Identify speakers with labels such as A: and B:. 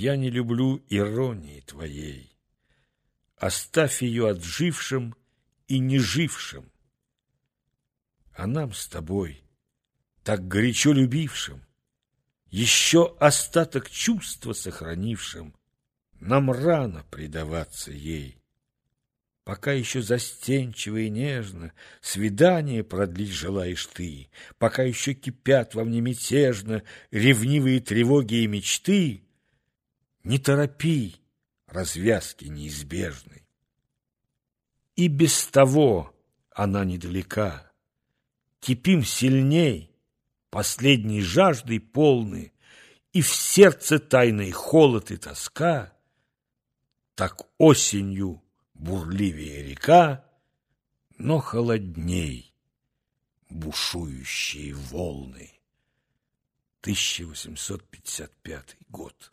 A: Я не люблю иронии твоей. Оставь ее отжившим и нежившим. А нам с тобой, так горячо любившим, еще остаток чувства сохранившим, нам рано предаваться ей. Пока еще застенчиво и нежно Свидание продлить желаешь ты, Пока еще кипят во мне мятежно Ревнивые тревоги и мечты, Не торопи развязки неизбежной. И без того она недалека. Кипим сильней, последней жаждой полны, И в сердце тайной холод и тоска, Так осенью бурливее река, но холодней бушующие волны. 1855 год.